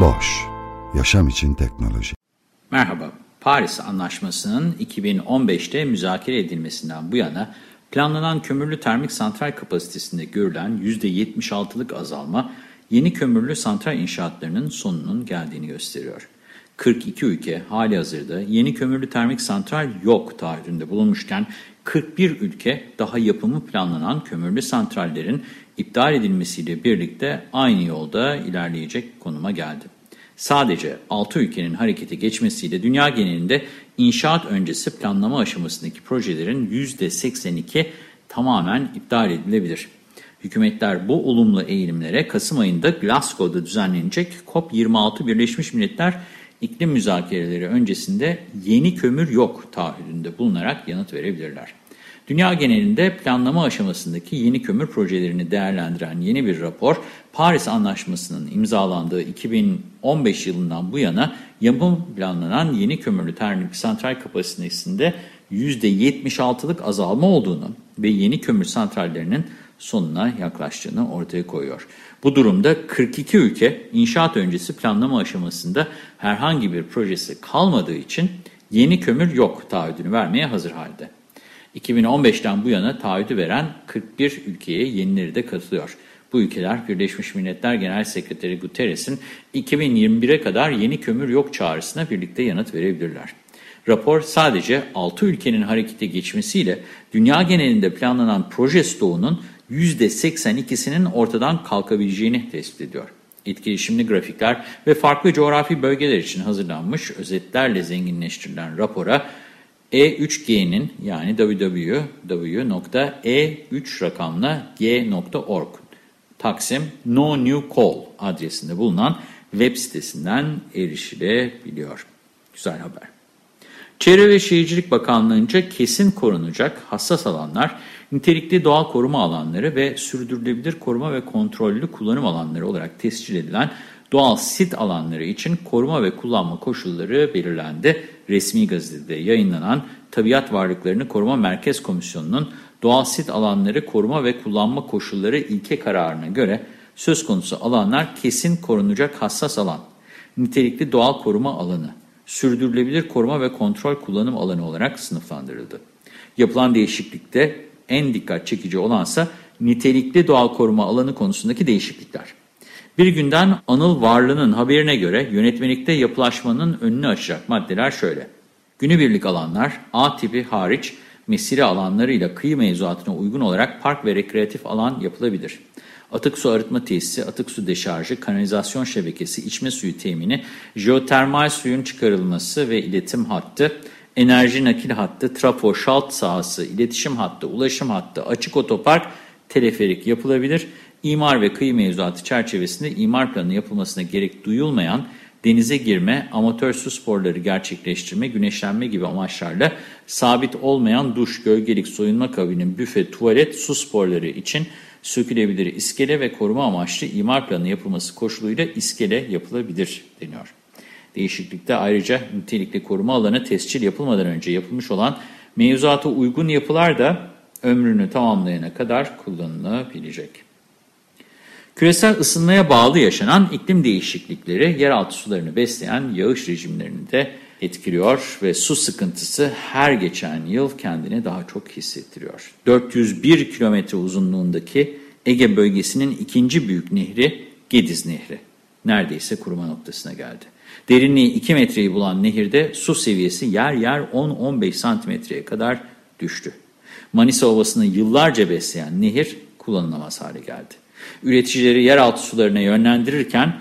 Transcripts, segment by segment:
Boş, yaşam için teknoloji. Merhaba, Paris Anlaşması'nın 2015'te müzakere edilmesinden bu yana planlanan kömürlü termik santral kapasitesinde görülen %76'lık azalma, yeni kömürlü santral inşaatlarının sonunun geldiğini gösteriyor. 42 ülke hali hazırda yeni kömürlü termik santral yok taahhüdünde bulunmuşken 41 ülke daha yapımı planlanan kömürlü santrallerin iptal edilmesiyle birlikte aynı yolda ilerleyecek konuma geldi. Sadece 6 ülkenin harekete geçmesiyle dünya genelinde inşaat öncesi planlama aşamasındaki projelerin %82 tamamen iptal edilebilir. Hükümetler bu olumlu eğilimlere Kasım ayında Glasgow'da düzenlenecek COP26 Birleşmiş Milletler iklim müzakereleri öncesinde yeni kömür yok taahhüdünde bulunarak yanıt verebilirler. Dünya genelinde planlama aşamasındaki yeni kömür projelerini değerlendiren yeni bir rapor, Paris Anlaşması'nın imzalandığı 2015 yılından bu yana yapım planlanan yeni kömürlü termik santral kapasitesinde %76'lık azalma olduğunu ve yeni kömür santrallerinin sonuna yaklaştığını ortaya koyuyor. Bu durumda 42 ülke inşaat öncesi planlama aşamasında herhangi bir projesi kalmadığı için yeni kömür yok taahhüdünü vermeye hazır halde. 2015'ten bu yana taahhüdü veren 41 ülkeye yenileri de katılıyor. Bu ülkeler Birleşmiş Milletler Genel Sekreteri Guterres'in 2021'e kadar yeni kömür yok çağrısına birlikte yanıt verebilirler. Rapor sadece 6 ülkenin harekete geçmesiyle dünya genelinde planlanan proje stoğunun %82'sinin ortadan kalkabileceğini tespit ediyor. Etkileşimli grafikler ve farklı coğrafi bölgeler için hazırlanmış özetlerle zenginleştirilen rapora E3G'nin yani www.e3 rakamla g.org Taksim No New Coal adresinde bulunan web sitesinden erişilebiliyor. Güzel haber. Çevre ve Şehircilik Bakanlığı'nca kesin korunacak hassas alanlar, nitelikli doğal koruma alanları ve sürdürülebilir koruma ve kontrollü kullanım alanları olarak tescil edilen doğal sit alanları için koruma ve kullanma koşulları belirlendi. Resmi gazetede yayınlanan Tabiat Varlıklarını Koruma Merkez Komisyonu'nun doğal sit alanları koruma ve kullanma koşulları ilke kararına göre söz konusu alanlar kesin korunacak hassas alan, nitelikli doğal koruma alanı, sürdürülebilir koruma ve kontrol kullanım alanı olarak sınıflandırıldı. Yapılan değişiklikte en dikkat çekici olansa nitelikli doğal koruma alanı konusundaki değişiklikler. Bir günden Anıl Varlı'nın haberine göre yönetmelikte yapılaşmanın önünü açacak maddeler şöyle. Günübirlik alanlar A tipi hariç mesire alanlarıyla kıyı mevzuatına uygun olarak park ve rekreatif alan yapılabilir. Atık su arıtma tesisi, atık su deşarjı, kanalizasyon şebekesi, içme suyu temini, jeotermal suyun çıkarılması ve iletim hattı, enerji nakil hattı, trafo, şalt sahası, iletişim hattı, ulaşım hattı, açık otopark, teleferik yapılabilir. İmar ve kıyı mevzuatı çerçevesinde imar planı yapılmasına gerek duyulmayan denize girme, amatör su sporları gerçekleştirme, güneşlenme gibi amaçlarla sabit olmayan duş, gölgelik, soyunma kabini, büfe, tuvalet, su sporları için sökülebilir iskele ve koruma amaçlı imar planı yapılması koşuluyla iskele yapılabilir deniyor. Değişiklikte ayrıca nitelikli koruma alanı tescil yapılmadan önce yapılmış olan mevzuata uygun yapılar da ömrünü tamamlayana kadar kullanılabilecek. Küresel ısınmaya bağlı yaşanan iklim değişiklikleri yeraltı sularını besleyen yağış rejimlerini de etkiliyor ve su sıkıntısı her geçen yıl kendini daha çok hissettiriyor. 401 kilometre uzunluğundaki Ege bölgesinin ikinci büyük nehri Gediz Nehri neredeyse kuruma noktasına geldi. Derinliği 2 metreyi bulan nehirde su seviyesi yer yer 10-15 santimetreye kadar düştü. Manisa Ovası'nı yıllarca besleyen nehir kullanılamaz hale geldi. Üreticileri yeraltı sularına yönlendirirken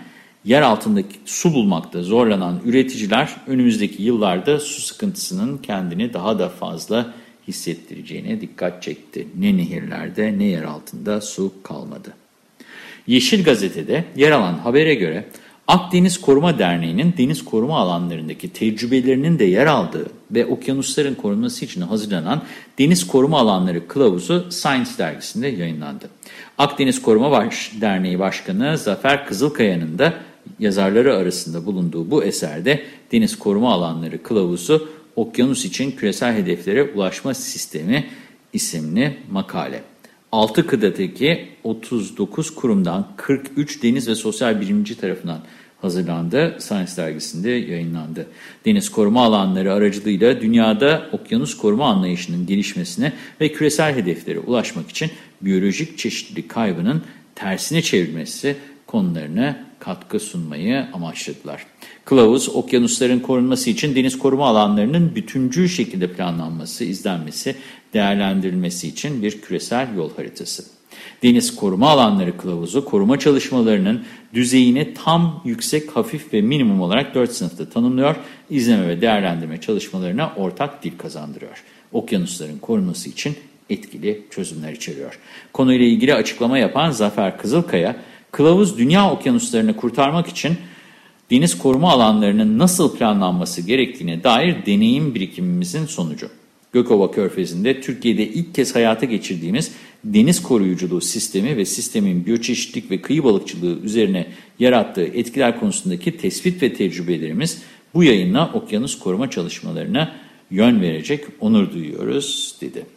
yer altındaki su bulmakta zorlanan üreticiler önümüzdeki yıllarda su sıkıntısının kendini daha da fazla hissettireceğine dikkat çekti. Ne nehirlerde ne yer altında su kalmadı. Yeşil Gazete'de yer alan habere göre Akdeniz Koruma Derneği'nin deniz koruma alanlarındaki tecrübelerinin de yer aldığı ve okyanusların korunması için hazırlanan Deniz Koruma Alanları Kılavuzu Science dergisinde yayınlandı. Akdeniz Koruma Baş Derneği Başkanı Zafer Kızılkaya'nın da yazarları arasında bulunduğu bu eserde Deniz Koruma Alanları Kılavuzu Okyanus için Küresel Hedeflere Ulaşma Sistemi isimli makale. 6 kıtadaki 39 kurumdan 43 deniz ve sosyal bilimci tarafından hazırlandı. Science dergisinde yayınlandı. Deniz koruma alanları aracılığıyla dünyada okyanus koruma anlayışının gelişmesine ve küresel hedeflere ulaşmak için biyolojik çeşitlilik kaybının tersine çevrilmesi konularına katkı sunmayı amaçladılar. Kılavuz, okyanusların korunması için deniz koruma alanlarının bütüncül şekilde planlanması, izlenmesi, değerlendirilmesi için bir küresel yol haritası. Deniz Koruma Alanları Kılavuzu, koruma çalışmalarının düzeyini tam, yüksek, hafif ve minimum olarak 4 sınıfta tanımlıyor, izleme ve değerlendirme çalışmalarına ortak dil kazandırıyor. Okyanusların korunması için etkili çözümler içeriyor. Konuyla ilgili açıklama yapan Zafer Kızılkaya, Kılavuz dünya okyanuslarını kurtarmak için deniz koruma alanlarının nasıl planlanması gerektiğine dair deneyim birikimimizin sonucu. Gökova Körfezi'nde Türkiye'de ilk kez hayata geçirdiğimiz deniz koruyuculuğu sistemi ve sistemin biyoçeşitlik ve kıyı balıkçılığı üzerine yarattığı etkiler konusundaki tespit ve tecrübelerimiz bu yayınla okyanus koruma çalışmalarına yön verecek onur duyuyoruz dedi.